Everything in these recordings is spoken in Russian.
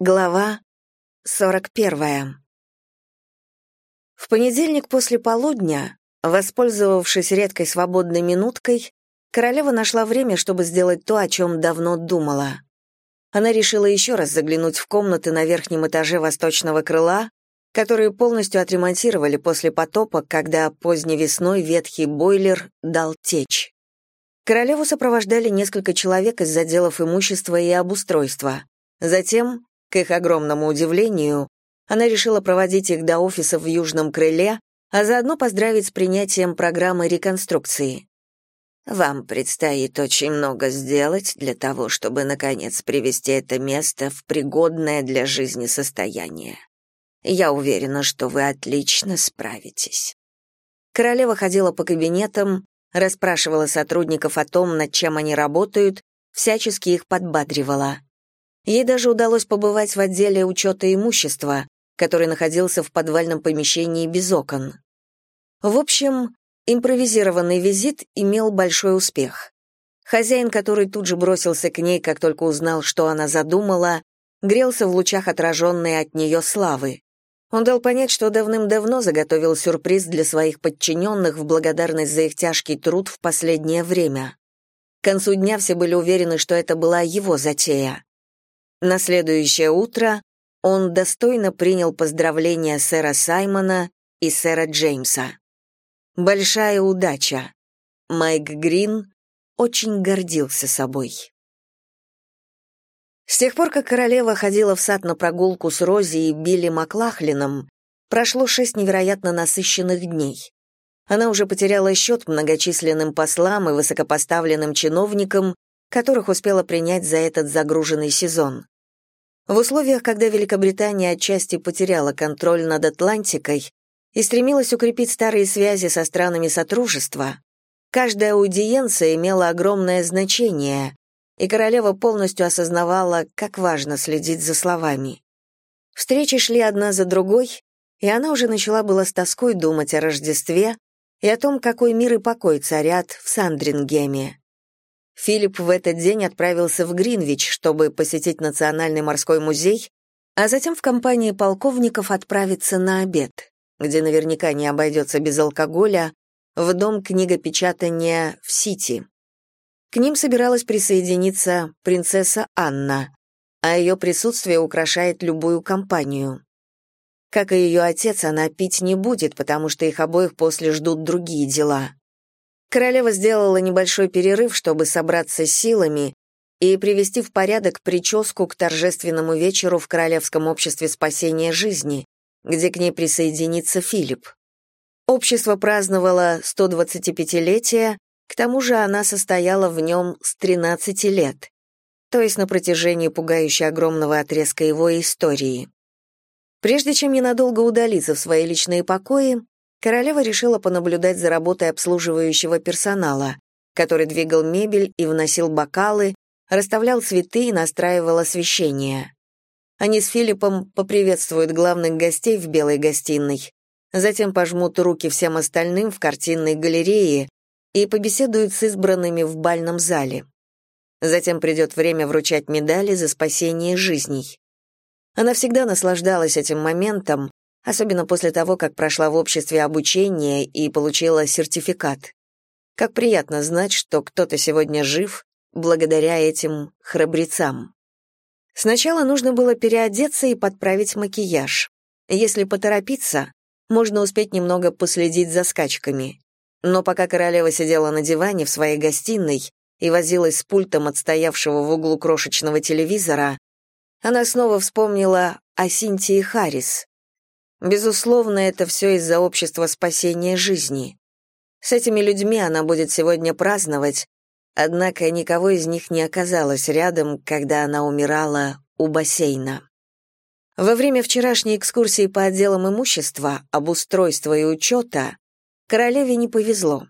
Глава 41. В понедельник после полудня, воспользовавшись редкой свободной минуткой, королева нашла время, чтобы сделать то, о чем давно думала. Она решила еще раз заглянуть в комнаты на верхнем этаже восточного крыла, которые полностью отремонтировали после потопа, когда поздней весной ветхий бойлер дал течь. Королеву сопровождали несколько человек из отделов имущества и обустройства. Затем к их огромному удивлению, она решила проводить их до офиса в Южном крыле, а заодно поздравить с принятием программы реконструкции. «Вам предстоит очень много сделать для того, чтобы, наконец, привести это место в пригодное для жизни состояние. Я уверена, что вы отлично справитесь». Королева ходила по кабинетам, расспрашивала сотрудников о том, над чем они работают, всячески их подбадривала. Ей даже удалось побывать в отделе учета имущества, который находился в подвальном помещении без окон. В общем, импровизированный визит имел большой успех. Хозяин, который тут же бросился к ней, как только узнал, что она задумала, грелся в лучах отраженной от нее славы. Он дал понять, что давным-давно заготовил сюрприз для своих подчиненных в благодарность за их тяжкий труд в последнее время. К концу дня все были уверены, что это была его затея. На следующее утро он достойно принял поздравления сэра Саймона и сэра Джеймса. Большая удача. Майк Грин очень гордился собой. С тех пор, как королева ходила в сад на прогулку с Рози и Билли Маклахлином, прошло шесть невероятно насыщенных дней. Она уже потеряла счет многочисленным послам и высокопоставленным чиновникам, которых успела принять за этот загруженный сезон. В условиях, когда Великобритания отчасти потеряла контроль над Атлантикой и стремилась укрепить старые связи со странами Сотрудничества, каждая аудиенция имела огромное значение, и королева полностью осознавала, как важно следить за словами. Встречи шли одна за другой, и она уже начала было с тоской думать о Рождестве и о том, какой мир и покой царят в Сандрингеме. Филипп в этот день отправился в Гринвич, чтобы посетить Национальный морской музей, а затем в компании полковников отправиться на обед, где наверняка не обойдется без алкоголя, в дом книгопечатания в Сити. К ним собиралась присоединиться принцесса Анна, а ее присутствие украшает любую компанию. Как и ее отец, она пить не будет, потому что их обоих после ждут другие дела. Королева сделала небольшой перерыв, чтобы собраться силами и привести в порядок прическу к торжественному вечеру в Королевском обществе спасения жизни, где к ней присоединится Филипп. Общество праздновало 125-летие, к тому же она состояла в нем с 13 лет, то есть на протяжении пугающе огромного отрезка его истории. Прежде чем ненадолго удалиться в свои личные покои, королева решила понаблюдать за работой обслуживающего персонала, который двигал мебель и вносил бокалы, расставлял цветы и настраивал освещение. Они с Филиппом поприветствуют главных гостей в белой гостиной, затем пожмут руки всем остальным в картинной галерее и побеседуют с избранными в бальном зале. Затем придет время вручать медали за спасение жизней. Она всегда наслаждалась этим моментом, особенно после того, как прошла в обществе обучение и получила сертификат. Как приятно знать, что кто-то сегодня жив благодаря этим храбрецам. Сначала нужно было переодеться и подправить макияж. Если поторопиться, можно успеть немного последить за скачками. Но пока королева сидела на диване в своей гостиной и возилась с пультом отстоявшего в углу крошечного телевизора, она снова вспомнила о Синтии Харрис, Безусловно, это все из-за общества спасения жизни. С этими людьми она будет сегодня праздновать, однако никого из них не оказалось рядом, когда она умирала у бассейна. Во время вчерашней экскурсии по отделам имущества, обустройства и учета королеве не повезло.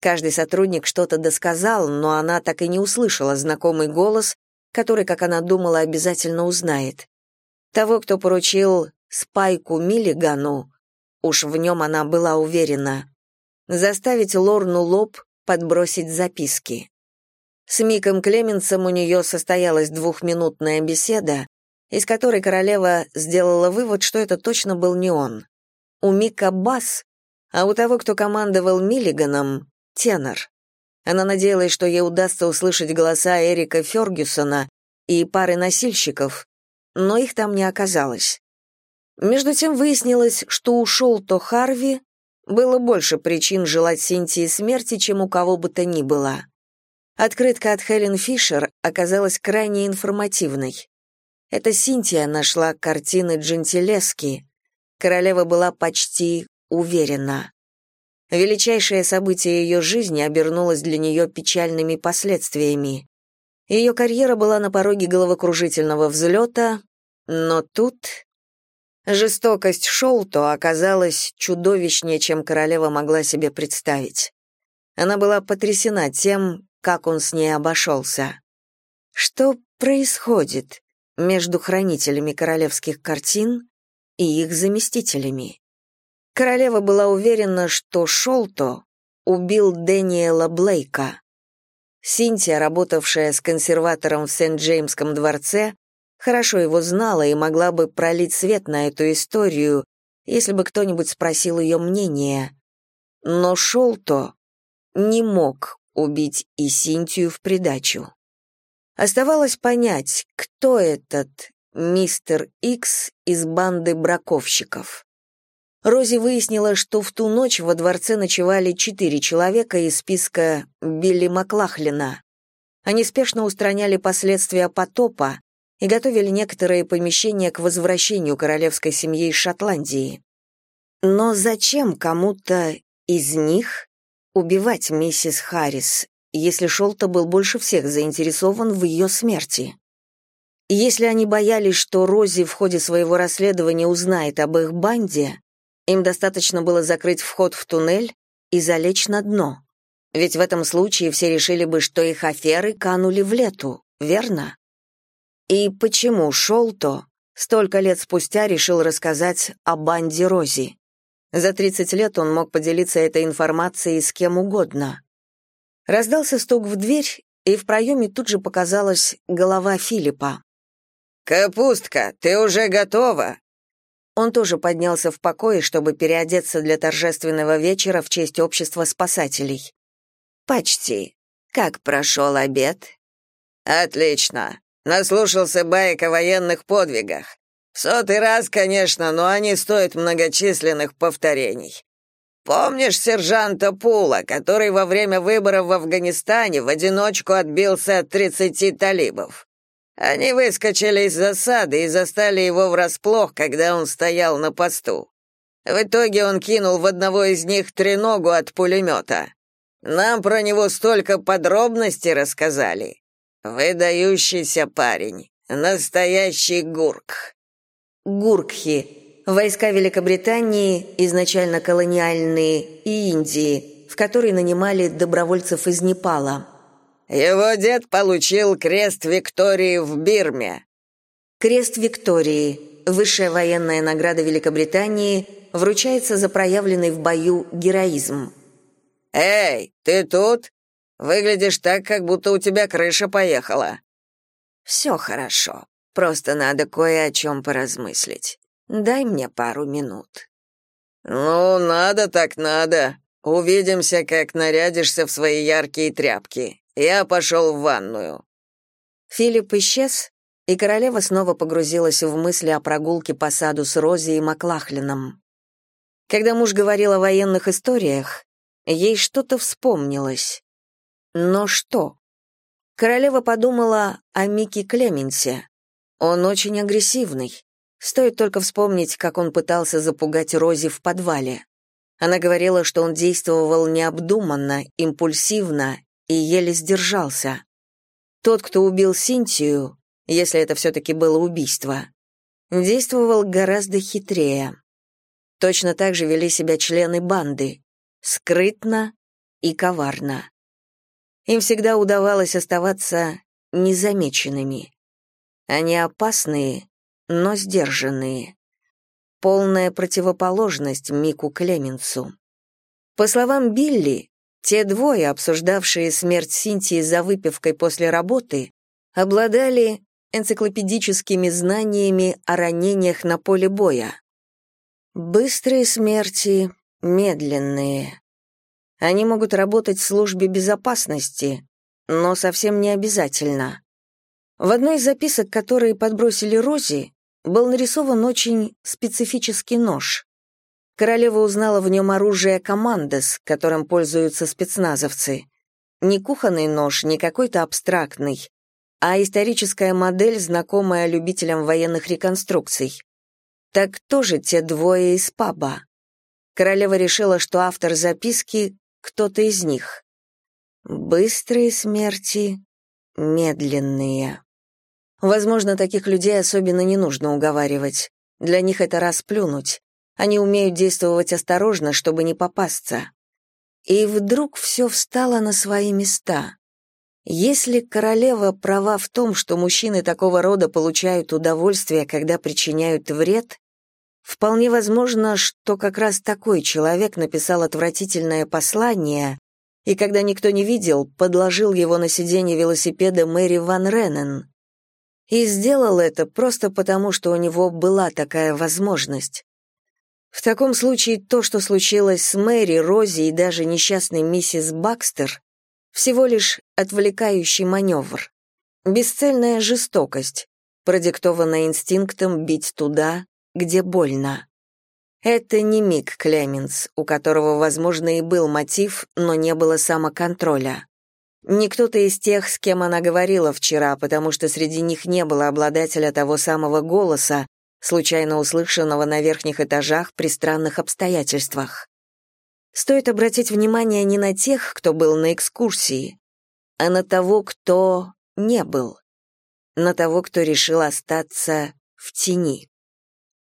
Каждый сотрудник что-то досказал, но она так и не услышала знакомый голос, который, как она думала, обязательно узнает. Того, кто поручил Спайку Миллигану, уж в нем она была уверена, заставить Лорну Лоб подбросить записки. С Миком Клеменсом у нее состоялась двухминутная беседа, из которой королева сделала вывод, что это точно был не он. У Мика бас, а у того, кто командовал Миллиганом, тенор. Она надеялась, что ей удастся услышать голоса Эрика Фергюсона и пары носильщиков, но их там не оказалось. Между тем выяснилось, что ушел то Харви, было больше причин желать Синтии смерти, чем у кого бы то ни было. Открытка от Хелен Фишер оказалась крайне информативной. Это Синтия нашла картины Джентилески. Королева была почти уверена. Величайшее событие ее жизни обернулось для нее печальными последствиями. Ее карьера была на пороге головокружительного взлета, но тут Жестокость Шолто оказалась чудовищнее, чем королева могла себе представить. Она была потрясена тем, как он с ней обошелся. Что происходит между хранителями королевских картин и их заместителями? Королева была уверена, что Шолто убил Дэниела Блейка. Синтия, работавшая с консерватором в Сент-Джеймском дворце, хорошо его знала и могла бы пролить свет на эту историю, если бы кто-нибудь спросил ее мнение. Но Шолто не мог убить и Синтию в придачу. Оставалось понять, кто этот мистер Икс из банды браковщиков. Рози выяснила, что в ту ночь во дворце ночевали четыре человека из списка Билли Маклахлина. Они спешно устраняли последствия потопа, и готовили некоторые помещения к возвращению королевской семьи из Шотландии. Но зачем кому-то из них убивать миссис Харрис, если Шолта был больше всех заинтересован в ее смерти? Если они боялись, что Рози в ходе своего расследования узнает об их банде, им достаточно было закрыть вход в туннель и залечь на дно. Ведь в этом случае все решили бы, что их аферы канули в лету, верно? И почему Шолто столько лет спустя решил рассказать о банде Рози? За 30 лет он мог поделиться этой информацией с кем угодно. Раздался стук в дверь, и в проеме тут же показалась голова Филиппа. «Капустка, ты уже готова?» Он тоже поднялся в покое, чтобы переодеться для торжественного вечера в честь общества спасателей. «Почти. Как прошел обед?» «Отлично. Наслушался баек о военных подвигах. В сотый раз, конечно, но они стоят многочисленных повторений. Помнишь сержанта Пула, который во время выборов в Афганистане в одиночку отбился от тридцати талибов? Они выскочили из засады и застали его врасплох, когда он стоял на посту. В итоге он кинул в одного из них треногу от пулемета. Нам про него столько подробностей рассказали. Выдающийся парень, настоящий гурк. Гуркхи войска Великобритании, изначально колониальные, и Индии, в которые нанимали добровольцев из Непала. Его дед получил крест Виктории в Бирме. Крест Виктории, высшая военная награда Великобритании, вручается за проявленный в бою героизм. Эй, ты тут? Выглядишь так, как будто у тебя крыша поехала». «Все хорошо. Просто надо кое о чем поразмыслить. Дай мне пару минут». «Ну, надо так надо. Увидимся, как нарядишься в свои яркие тряпки. Я пошел в ванную». Филипп исчез, и королева снова погрузилась в мысли о прогулке по саду с Рози и Маклахлином. Когда муж говорил о военных историях, ей что-то вспомнилось. Но что? Королева подумала о Мике Клеменсе. Он очень агрессивный. Стоит только вспомнить, как он пытался запугать Рози в подвале. Она говорила, что он действовал необдуманно, импульсивно и еле сдержался. Тот, кто убил Синтию, если это все-таки было убийство, действовал гораздо хитрее. Точно так же вели себя члены банды, скрытно и коварно. Им всегда удавалось оставаться незамеченными. Они опасные, но сдержанные. Полная противоположность Мику Клеменсу. По словам Билли, те двое, обсуждавшие смерть Синтии за выпивкой после работы, обладали энциклопедическими знаниями о ранениях на поле боя. Быстрые смерти, медленные. Они могут работать в службе безопасности, но совсем не обязательно. В одной из записок, которые подбросили Рози, был нарисован очень специфический нож. Королева узнала в нем оружие «Командос», которым пользуются спецназовцы. Не кухонный нож, не какой-то абстрактный, а историческая модель, знакомая любителям военных реконструкций. Так тоже те двое из паба. Королева решила, что автор записки — кто-то из них. Быстрые смерти, медленные. Возможно, таких людей особенно не нужно уговаривать. Для них это расплюнуть. Они умеют действовать осторожно, чтобы не попасться. И вдруг все встало на свои места. Если королева права в том, что мужчины такого рода получают удовольствие, когда причиняют вред, вполне возможно, что как раз такой человек написал отвратительное послание и, когда никто не видел, подложил его на сиденье велосипеда Мэри Ван Реннен. И сделал это просто потому, что у него была такая возможность. В таком случае то, что случилось с Мэри, Рози и даже несчастной миссис Бакстер, всего лишь отвлекающий маневр. Бесцельная жестокость, продиктованная инстинктом бить туда, где больно. Это не Мик Клеменс, у которого, возможно, и был мотив, но не было самоконтроля. Не кто-то из тех, с кем она говорила вчера, потому что среди них не было обладателя того самого голоса, случайно услышанного на верхних этажах при странных обстоятельствах. Стоит обратить внимание не на тех, кто был на экскурсии, а на того, кто не был, на того, кто решил остаться в тени.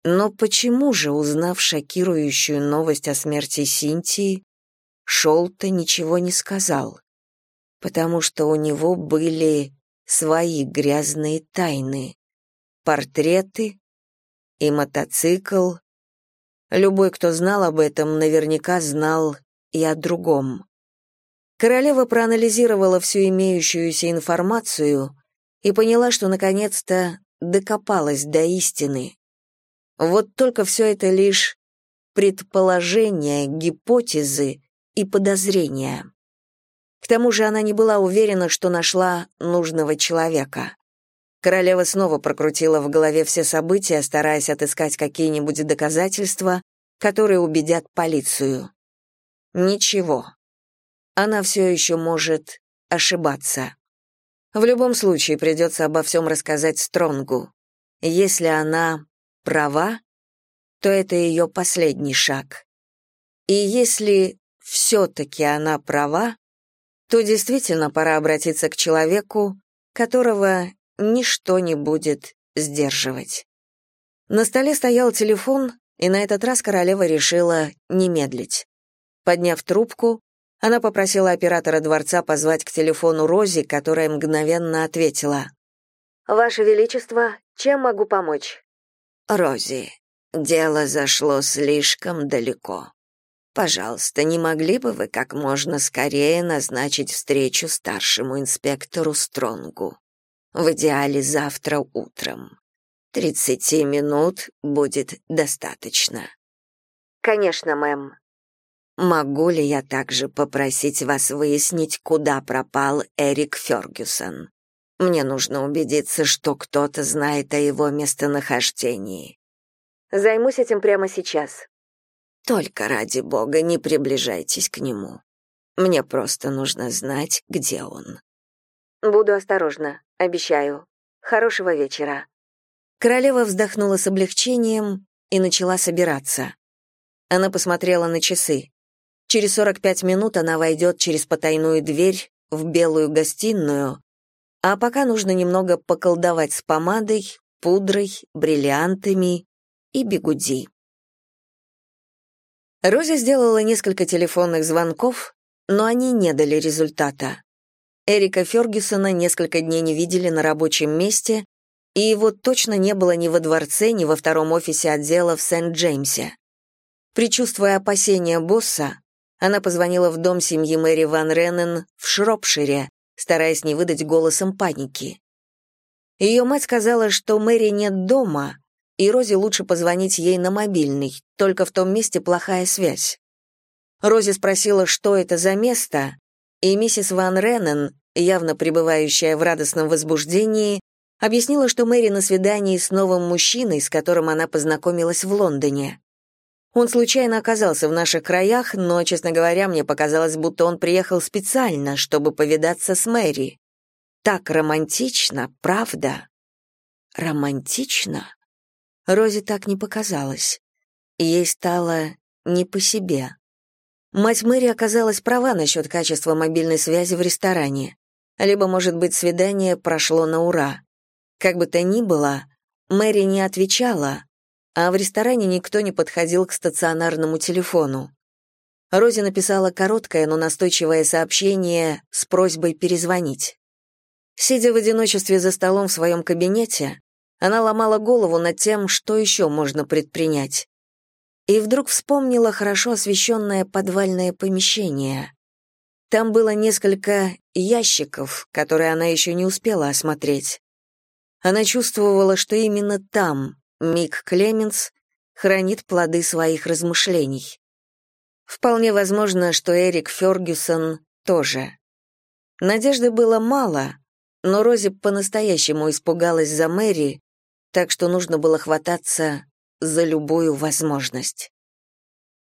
Но почему же, узнав шокирующую новость о смерти Синтии, Шолта ничего не сказал? Потому что у него были свои грязные тайны. Портреты и мотоцикл, Любой, кто знал об этом, наверняка знал и о другом. Королева проанализировала всю имеющуюся информацию и поняла, что наконец-то докопалась до истины. Вот только все это лишь предположения, гипотезы и подозрения. К тому же она не была уверена, что нашла нужного человека. Королева снова прокрутила в голове все события, стараясь отыскать какие-нибудь доказательства, которые убедят полицию. Ничего. Она все еще может ошибаться. В любом случае придется обо всем рассказать Стронгу. Если она права, то это ее последний шаг. И если все-таки она права, то действительно пора обратиться к человеку, которого ничто не будет сдерживать. На столе стоял телефон, и на этот раз королева решила не медлить. Подняв трубку, она попросила оператора дворца позвать к телефону Рози, которая мгновенно ответила. «Ваше Величество, чем могу помочь?» «Рози, дело зашло слишком далеко. Пожалуйста, не могли бы вы как можно скорее назначить встречу старшему инспектору Стронгу?» В идеале завтра утром. Тридцати минут будет достаточно. Конечно, мэм. Могу ли я также попросить вас выяснить, куда пропал Эрик Фергюсон? Мне нужно убедиться, что кто-то знает о его местонахождении. Займусь этим прямо сейчас. Только ради бога не приближайтесь к нему. Мне просто нужно знать, где он. Буду осторожна, обещаю. Хорошего вечера. Королева вздохнула с облегчением и начала собираться. Она посмотрела на часы. Через 45 минут она войдет через потайную дверь в белую гостиную, а пока нужно немного поколдовать с помадой, пудрой, бриллиантами и бигуди. Рози сделала несколько телефонных звонков, но они не дали результата. Эрика Фергюсона несколько дней не видели на рабочем месте, и его точно не было ни во дворце, ни во втором офисе отдела в Сент-Джеймсе. Причувствуя опасения босса, она позвонила в дом семьи Мэри Ван Реннен в Шропшире, стараясь не выдать голосом паники. Ее мать сказала, что Мэри нет дома, и Розе лучше позвонить ей на мобильный, только в том месте плохая связь. Рози спросила, что это за место, и миссис Ван Реннен, явно пребывающая в радостном возбуждении, объяснила, что Мэри на свидании с новым мужчиной, с которым она познакомилась в Лондоне. Он случайно оказался в наших краях, но, честно говоря, мне показалось, будто он приехал специально, чтобы повидаться с Мэри. Так романтично, правда? Романтично? Розе так не показалось. Ей стало не по себе. Мать Мэри оказалась права насчет качества мобильной связи в ресторане. Либо, может быть, свидание прошло на ура. Как бы то ни было, Мэри не отвечала, а в ресторане никто не подходил к стационарному телефону. Рози написала короткое, но настойчивое сообщение с просьбой перезвонить. Сидя в одиночестве за столом в своем кабинете, она ломала голову над тем, что еще можно предпринять и вдруг вспомнила хорошо освещенное подвальное помещение. Там было несколько ящиков, которые она еще не успела осмотреть. Она чувствовала, что именно там Мик Клеменс хранит плоды своих размышлений. Вполне возможно, что Эрик Фергюсон тоже. Надежды было мало, но Рози по-настоящему испугалась за Мэри, так что нужно было хвататься за любую возможность.